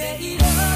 made up.